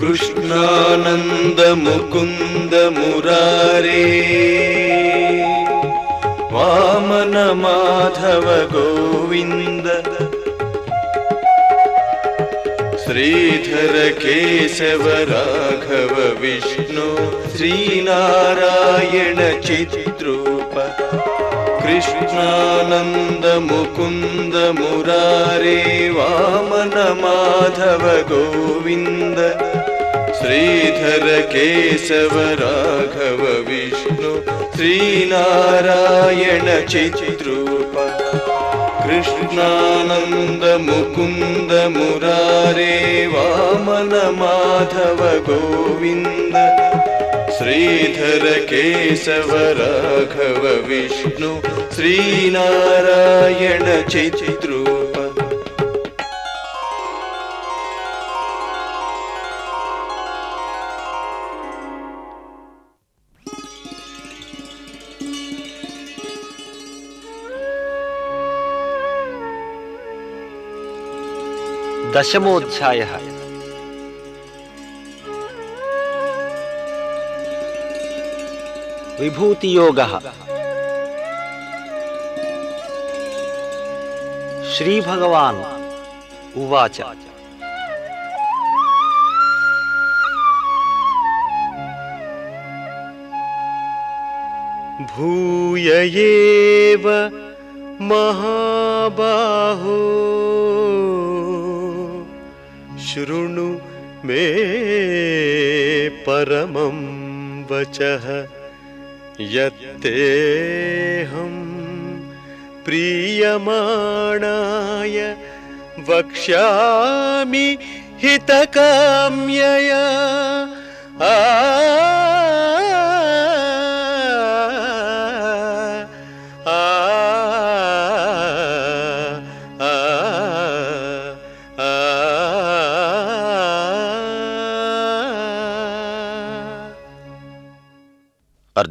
कृष्णानन्द मुकुन्द मुरारे वामन माधव गोविन्द श्रीधर केशव राघव विष्णु श्रीनारायण चिद्रूप कृष्णानन्द मुकुन्द मुरारे वामन माधव गोविन्द श्रीधर केशव राघव विष्णु श्रीनारायण चिद्रूप कृष्णानन्द मुकुन्द मुरारे वामन माधव गोविन्द श्रीधर केशव राघव विष्णु श्रीनारायण चित्रूप। दशमोध्याय। विभूति श्री भगवान उवाच। भूय महाबाहो शृणु मे परमं वचः। यत्तेऽहं प्रीयमाणाय वक्ष्यामि हितकाम्यया। आ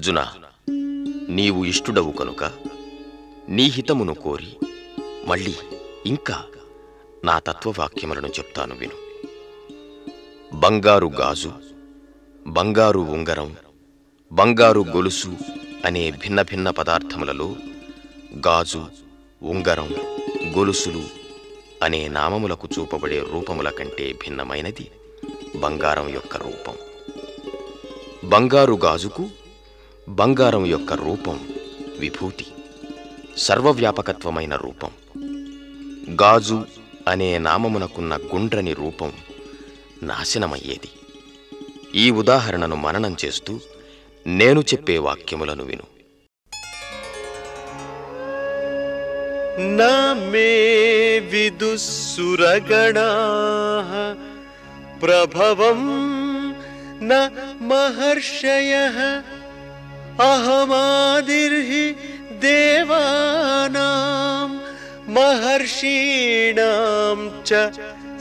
అర్జున నీవు ఇష్టుడవు కనుక నీ హితమును కోరి మళ్ళీ ఇంకా నా తత్వవాక్యములను చెప్తాను విను. బంగారు గాజు బంగారు ఉంగరం బంగారు గొలుసు అనే భిన్న భిన్న పదార్థములలో గాజు ఉంగరం గొలుసులు అనే నామములకు చూపబడే రూపముల కంటే భిన్నమైనది బంగారం యొక్క రూపం. బంగారు గాజుకు బంగారం యొక్క రూపం విభూతి సర్వవ్యాపకత్వమైన రూపం. గాజు అనే నామమునకున్న గుండ్రని రూపం నాశనమయ్యేది. ఈ ఉదాహరణను మననం చేస్తూ నేను చెప్పే వాక్యములను విను. మే ప్రభవం న మహర్షయ अहमादिर्हि देवानां महर्षीणां च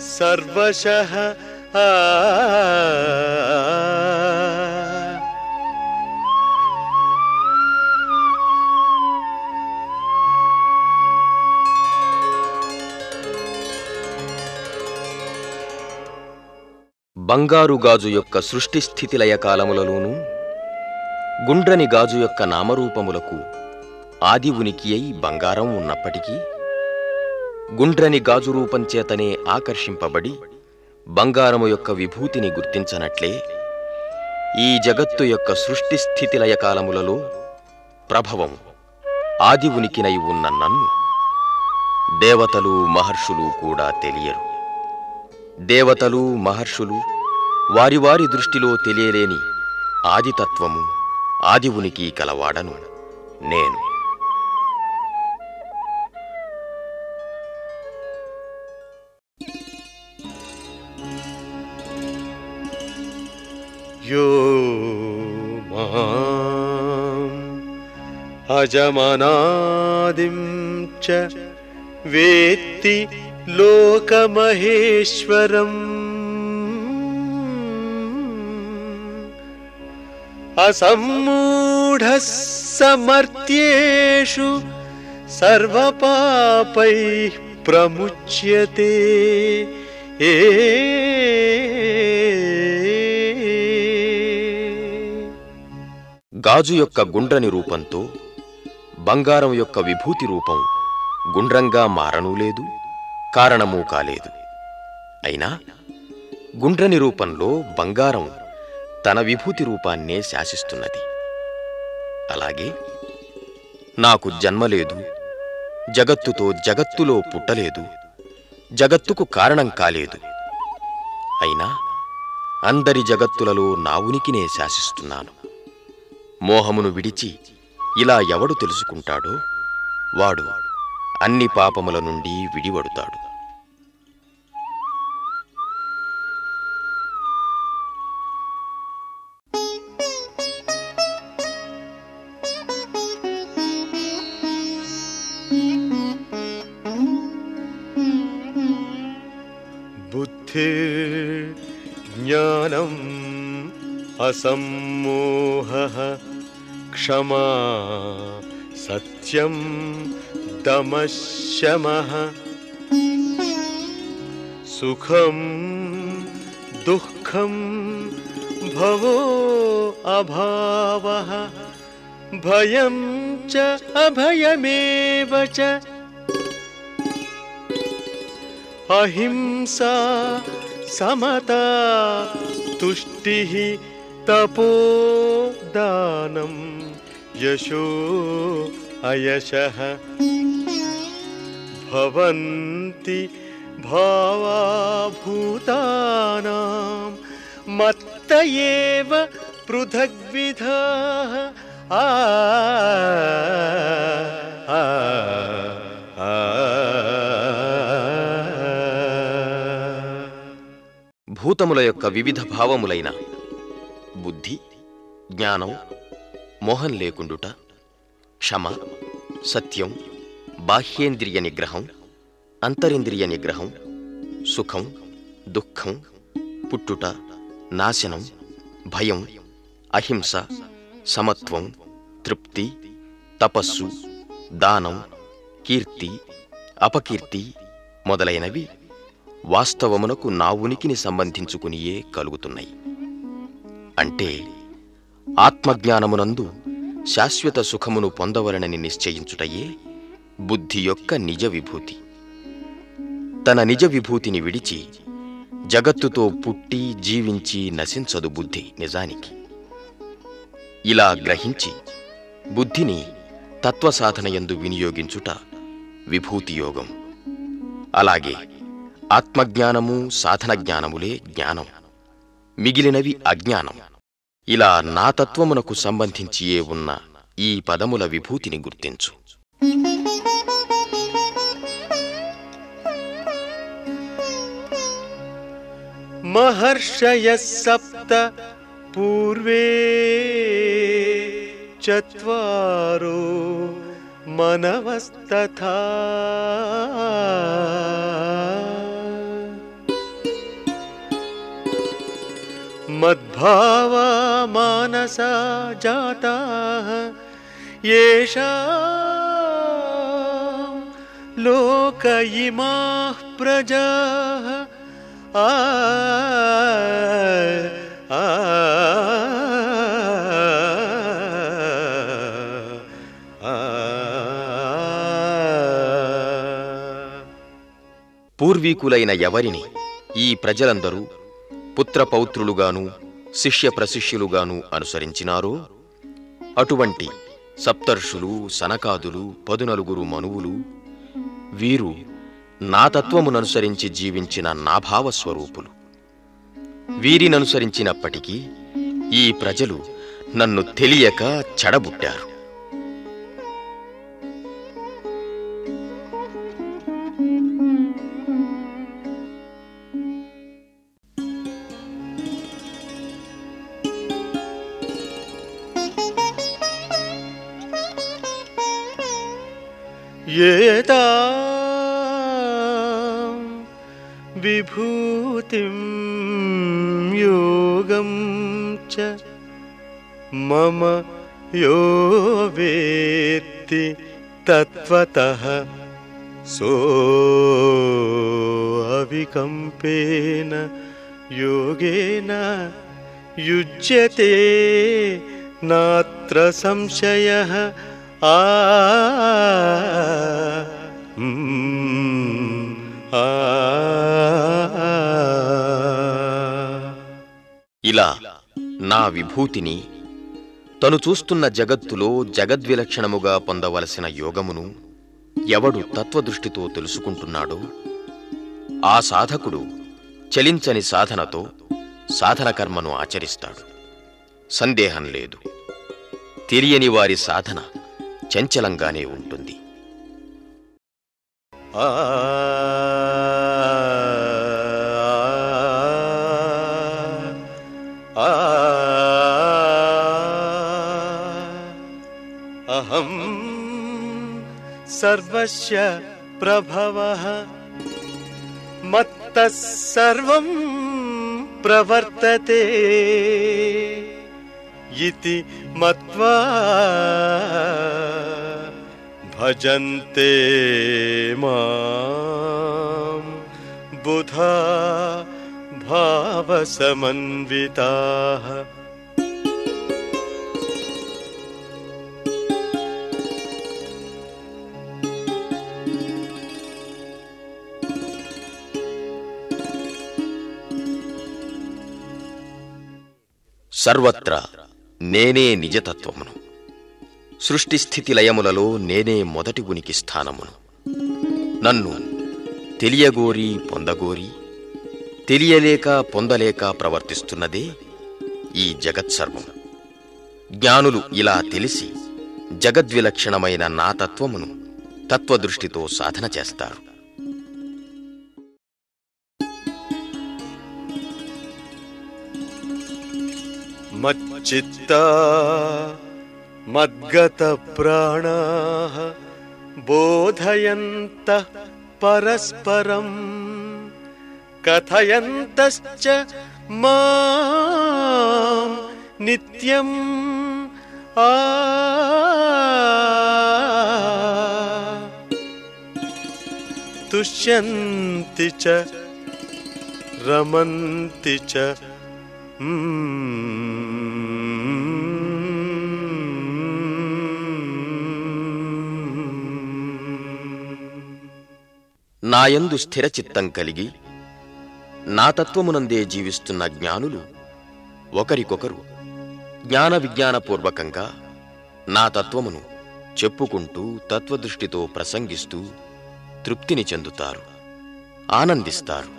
सर्वशः आ బంగారు గాజు యొక్క సృష్టి స్థితి లయ కాలములలోనూ గుండ్రని గాజు యొక్క నామరూపములకు ఆది ఉనికి అయి బంగారం ఉన్నప్పటికీ గుండ్రని గాజు రూపం చేతనే ఆకర్షింపబడి బంగారము యొక్క విభూతిని గుర్తించనట్లే ఈ జగత్తు యొక్క సృష్టి స్థితిలయ కాలములలో ప్రభవం ఆది ఉనికినై ఉన్న నన్ను దేవతలు మహర్షులు కూడా తెలియరు. దేవతలు మహర్షులు వారి వారి దృష్టిలో తెలియలేని ఆదితత్వము ఆదివునికి కలవాడను నేను. యో అజమనాదిం చ వేత్తి లోకమహేశ్వరం असम्मूढः समर्थ्येषु सर्वपापैः ప్రముచ్యతే. ఏ గాజు యొక్క గుండ్రని రూపంతో బంగారం యొక్క విభూతి రూపం గుండ్రంగా మారనూ లేదు కారణమూ కాలేదు. అయినా గుండ్రని రూపంలో బంగారం తన విభూతి రూపాన్నే శాసిస్తున్నది. అలాగే నాకు జన్మ లేదు జగత్తుతో జగత్తులో పుట్టలేదు జగత్తుకు కారణం కాలేదు. అయినా అందరి జగత్తులలో నా ఉనికినే శాసిస్తున్నాను. మోహమును విడిచి ఇలా ఎవడు తెలుసుకుంటాడో వాడు అన్ని పాపముల నుండి విడివడుతాడు. असम्मोहः क्षमा सत्यं दमः शमः सुखं दुःखं भवो अभावः, भयं च अभयमेव अहिंसा समता तुष्टिः तपोदानं यशो अयशः भवन्ति भावाभूतानां मत्त एव पृथग्विधाः आ आ आ భూతముల యొక్క వివిధ భావములైన బుద్ధి జ్ఞానం మోహం లేకుండుట క్షమ సత్యం బాహ్యేంద్రియ నిగ్రహం అంతరింద్రియ నిగ్రహం సుఖం దుఃఖం పుట్టుట నాశనం భయం అహింస సమత్వం తృప్తి తపస్సు దానం కీర్తి అపకీర్తి మొదలైనవి వాస్తవమునకు నా ఉనికిని సంబంధించుకునియే కలుగుతున్నాయి. అంటే ఆత్మజ్ఞానమునందు శాశ్వత సుఖమును పొందవలనని నిశ్చయించుటయే బుద్ధి యొక్క నిజ విభూతి. తన నిజ విభూతిని విడిచి జగత్తుతో పుట్టి జీవించి నశించదు బుద్ధి నిజానికి. ఇలా గ్రహించి బుద్ధిని తత్వసాధనయందు వినియోగించుట విభూతియోగం అలాగే ఆత్మజ్ఞానము సాధన జ్ఞానములే జ్ఞానం. మిగిలినవి అజ్ఞానం ఇలా నా తత్వమునకు సంబంధించియే ఉన్న ఈ పదముల విభూతిని గుర్తించు महर्षयः सप्त पूर्वे चत्वारो मनवस्तथा मद्भावा मानसा जाताः येषां लोक इमाः प्रजाः आ आ పూర్వీకులైన ఎవరిని ఈ ప్రజలందరూ పుత్రపౌత్రులుగాను శిష్య ప్రశిష్యులుగాను అనుసరించినారో. అటువంటి సప్తర్షులు సనకాదులు పదునలుగురు మనువులు వీరు నా తత్వముననుసరించి జీవించిన నా భావస్వరూపులు. వీరిననుసరించినప్పటికీ ఈ ప్రజలు నన్ను తెలియక చెడబుట్టారు. मम यो वेत्ति तत्त्वतः सोऽविकम्पेन योगेन युज्यते नात्र నాత్ర సంశయ ఆ మ్మ్. ఆ ఇలా నా విభూతిని తను చూస్తున్న జగత్తులో జగద్విలక్షణముగా పొందవలసిన యోగమును ఎవడు తత్వదృష్టితో తెలుసుకుంటున్నాడో ఆ సాధకుడు చలించని సాధనతో సాధనకర్మను ఆచరిస్తాడు. సందేహం లేదు. తెలియని వారి సాధన చంచలంగానే ఉంటుంది. ఆ सर्वस्य प्रभवः। मत्तः मत्तस्सर्वं प्रवर्तते। इति मत्वा भजन्ते मा बुधा भावसमन्विताः। సర్వత్రా నేనే నిజతత్వమును. సృష్టి స్థితి లయములలో నేనే మొదటి ఉనికి స్థానమును. నన్ను తెలియగోరి పొందగోరి తెలియలేక పొందలేక ప్రవర్తిస్తున్నదే ఈ జగత్సర్వం. జ్ఞానులు ఇలా తెలిసి జగద్విలక్షణమైన నా తత్వమును తత్వదృష్టితో సాధన చేస్తారు. मच्चित्ता मद्गतप्राणाः बोधयन्तः परस्परम् कथयन्तश्च मा नित्यम् आ। तुष्यन्ति च रमन्ति च నాయందు స్థిరచిత్తం కలిగి నా తత్వమునందే జీవిస్తున్న జ్ఞానులు ఒకరికొకరు జ్ఞాన విజ్ఞానపూర్వకంగా నా తత్వమును చెప్పుకుంటూ తత్వదృష్టితో ప్రసంగిస్తూ తృప్తిని చెందుతారు ఆనందిస్తారు.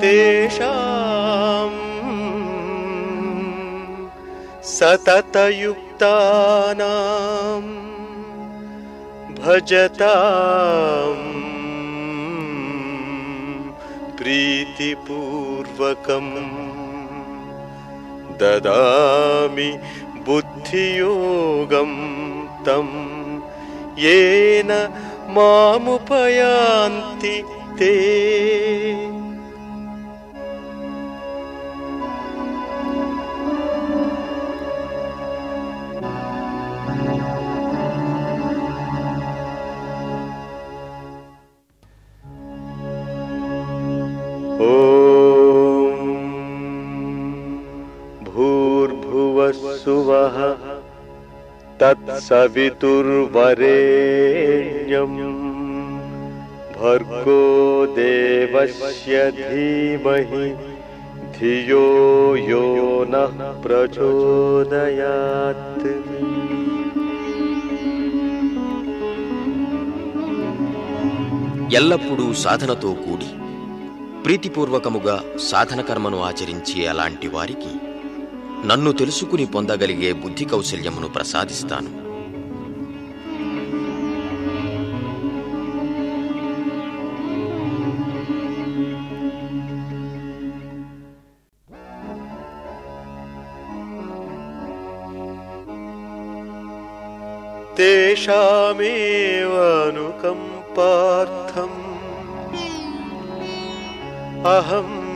తేషా सततयुक्तानां भजताम् प्रीतिपूर्वकम् ददामि बुद्धियोगं तं। येन मामुपयान्ति ते। ॐ भूर्भुवस्सुवः तत्सवितुर्वरेण्यम् भर्गो देवस्य धीमहि धियो यो नः प्रचोदयात् ఎల్లప్పుడూ సాధనతో కూడి ప్రీతిపూర్వకముగా సాధనకర్మను ఆచరించి అలాంటి వారికి నన్ను తెలుసుకుని పొందగలిగే బుద్ధి కౌశల్యమును ప్రసాదిస్తాను. తేషామేవనుకంపార్థం अहम्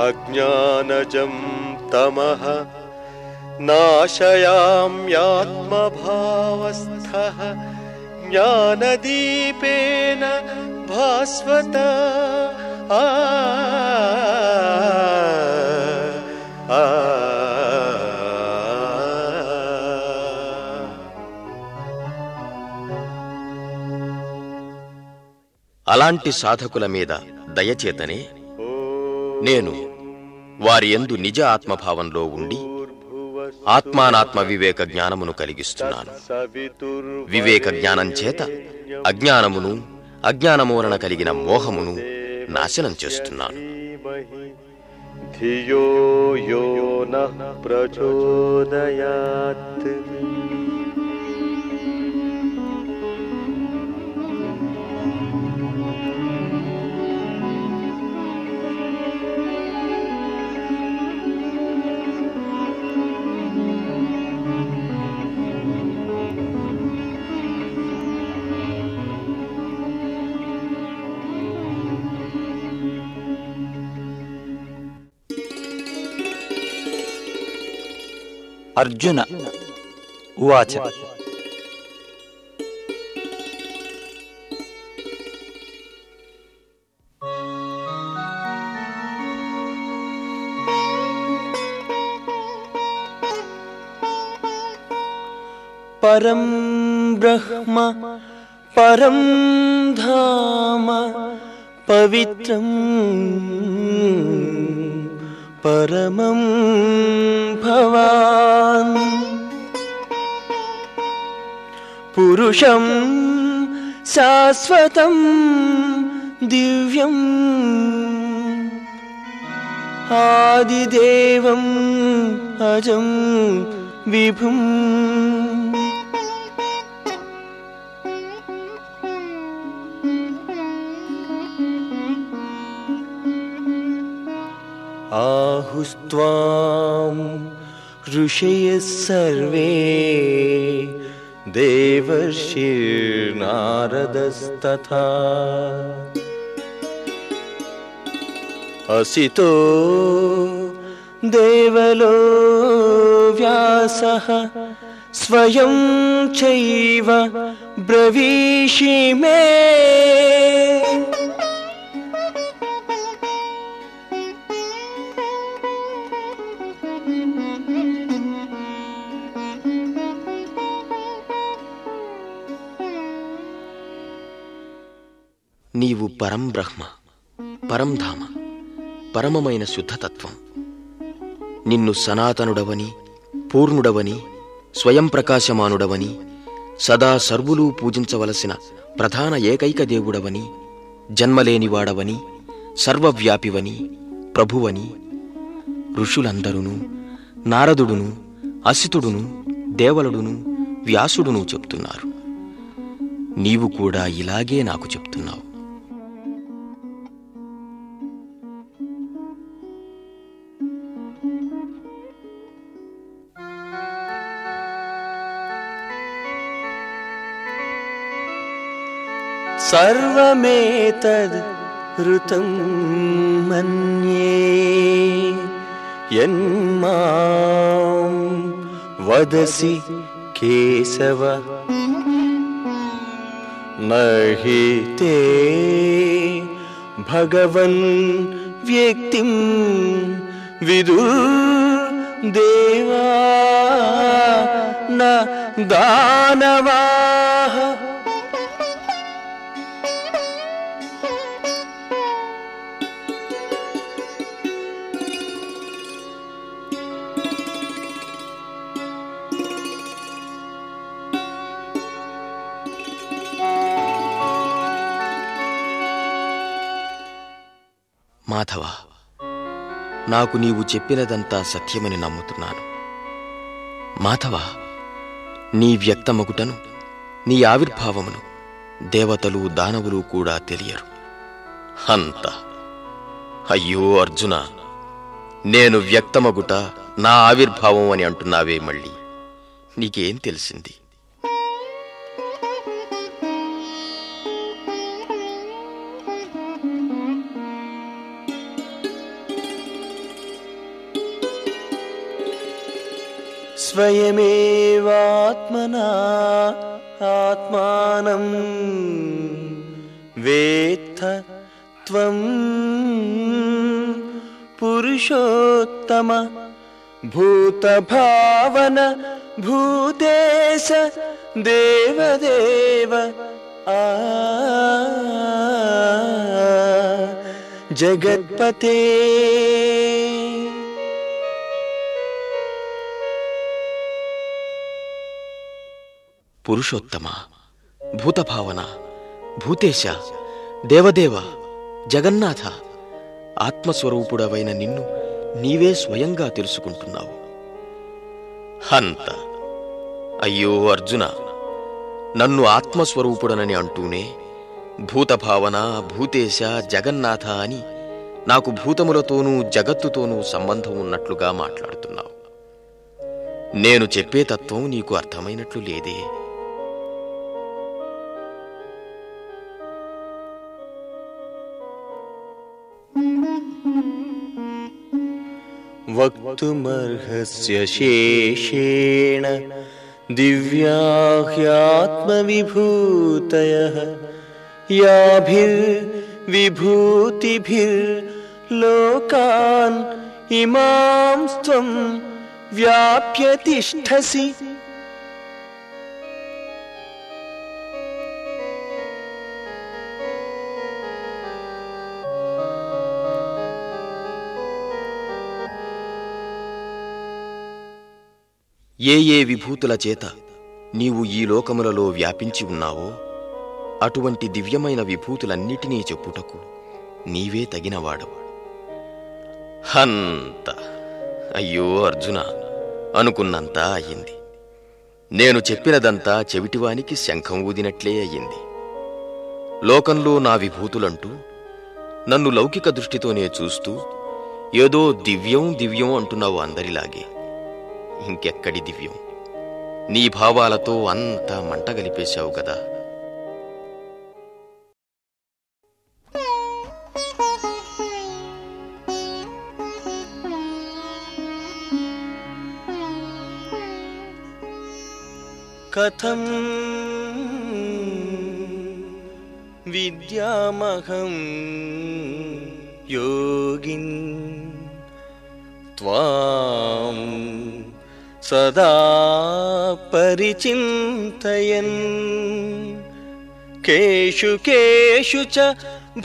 अज्ञानजं तमः नाशयाम्यात्मभावस्थः ज्ञानदीपेन भास्वत। आ आ అలాంటి సాధకుల మీద దయచేతనే నేను వారి యందు నిజ ఆత్మభావంలో ఉండి ఆత్మానాత్మ వివేక జ్ఞానమును కలిగిస్తున్నాను. వివేక జ్ఞానం చేత అజ్ఞానమును అజ్ఞానము వలన కలిగిన మోహమును నాశనం చేస్తున్నాను. ధియో యో ప్రచోదయాత్ अर्जुन उवाच। परं ब्रह्म परं धाम पवित्रम् परमम् भवान्। पुरुषं शाश्वतं दिव्यम्। आदिदेवम् अजं विभुम्। आहुस्त्वां ऋषयः सर्वे देवर्षिर्नारदस्तथा। असितो देवलो व्यासः स्वयं चैव ब्रवीषि मे పరం బ్రహ్మ పరం ధామ పరమమైన శుద్ధతత్వం. నిన్ను సనాతనుడవని పూర్ణుడవని స్వయం ప్రకాశమానుడవని సదా సర్వులూ పూజించవలసిన ప్రధాన ఏకైక దేవుడవని జన్మలేనివాడవని సర్వవ్యాపివని ప్రభువని ఋషులందరును నారదుడును అసితుడును దేవలుడును వ్యాసుడును చెప్తున్నారు. నీవు కూడా ఇలాగే నాకు చెప్తున్నావు. सर्वमेतद् ऋतं मन्ये यन्मां वदसि केशव। न हि ते भगवन् व्यक्तिं विदुर्देवा न दानवाः మాధవ నాకు నీవు చెప్పినదంతా సత్యమని నమ్ముతున్నాను. మాధవ నీ వ్యక్తమగుటను నీ ఆవిర్భావమును దేవతలు దానవులు కూడా తెలియరు. అంత. అయ్యో అర్జున నేను వ్యక్తమగుట నా ఆవిర్భావం అని అంటున్నావే మళ్ళీ. నీకేం తెలిసింది? स्वयमेवात्मना आत्मानं वेत्थ त्वं पुरुषोत्तम भूतभावन भूतेश देवदेव आ। जगत्पते పురుషోత్తమ భూతభావన భూతేశ దేవదేవ జగన్నాథ ఆత్మస్వరూపుడవైన నిన్ను నీవే స్వయంగా తెలుసుకుంటున్నావు. హంత. అయ్యో అర్జున నన్ను ఆత్మస్వరూపుడనని అంటూనే భూతభావన భూతేశ జగన్నాథ అని నాకు భూతములతోనూ జగత్తుతోనూ సంబంధం ఉన్నట్లుగా మాట్లాడుతున్నావు. నేను చెప్పే తత్వం నీకు అర్థమైనట్లు లేదే. वक्तुमर्हस्य शेषेण दिव्याह्यात्मविभूतयः याभिर्विभूतिभिर्लोकान् इमां त्वं व्याप्य तिष्ठसि ఏ ఏ విభూతుల చేత నీవు ఈ లోకములలో వ్యాపించి ఉన్నావో అటువంటి దివ్యమైన విభూతులన్నిటినీ చెప్పుటకు నీవే తగినవాడవు. హంత. అయ్యో అర్జున అనుకున్నంతా అయ్యింది నేను చెప్పినదంతా చెవిటివానికి శంఖం ఊదినట్లే అయ్యింది లోకంలో నా విభూతులంటూ నన్ను లౌకిక దృష్టితోనే చూస్తూ ఏదో దివ్యం దివ్యం అంటున్నావు అందరిలాగే. ఇంకెక్కడి దివ్యం? నీ భావాలతో అంతా మంటగలిపేశావు కదా కథం విద్యామహం యోగిన్ త్వాం सदा परिचिन्तयन्। केषु केषु च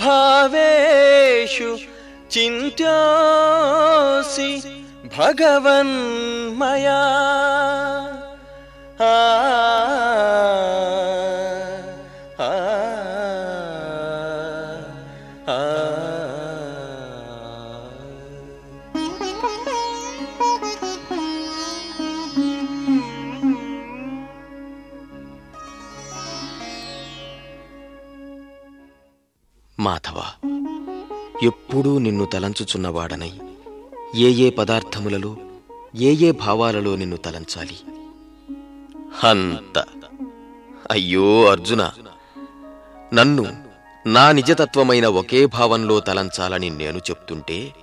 भावेषु चिन्त्योऽसि भगवन्मया ఎప్పుడూ నిన్ను తలంచుచున్నవాడనై. ఏ ఏ పదార్థములలో ఏ ఏ భావాలలో నిన్ను తలంచాలి? హంత అయ్యో అర్జున నన్ను నా నిజతత్వమైన ఒకే భావంలో తలంచాలని నేను చెప్తుంటే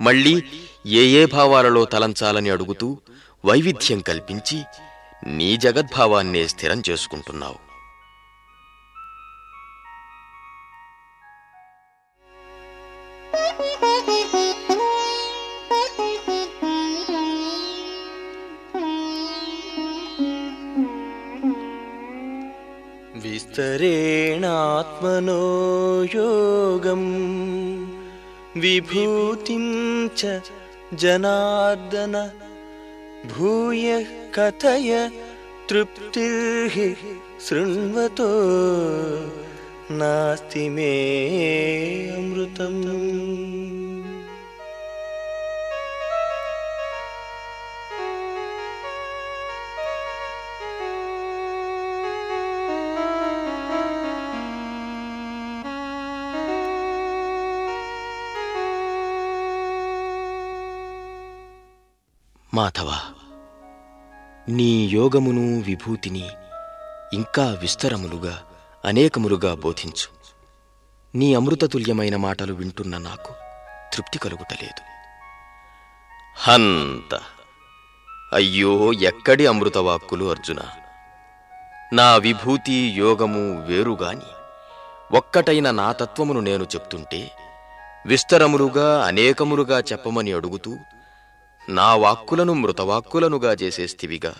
మళ్ళీ ఏ ఏ భావాలలో తలంచాలని అడుగుతూ వైవిధ్యం కల్పించి నీ జగద్భావాన్నే స్థిరం చేసుకుంటున్నావు. विस्तरेणात्मनो योगम् विभूतिं च जनार्दन भूयः कथय तृप्तिर्हि शृण्वतो नास्ति मे अमृतम् మాధవ నీ యోగమును విభూతిని ఇంకా విస్తరములుగా అనేకములుగా బోధించు. నీ అమృతతుల్యమైన మాటలు వింటున్న నాకు తృప్తి కలుగుటలేదు. హంత! అయ్యో ఎక్కడి అమృతవాక్కులు అర్జున? నా విభూతి యోగము వేరుగాని ఒక్కటైన నా తత్వమును నేను చెప్తుంటే విస్తరములుగా అనేకములుగా చెప్పమని అడుగుతూ నా వాక్కులను మృతవాక్కులనుగా చేసేస్తివిగా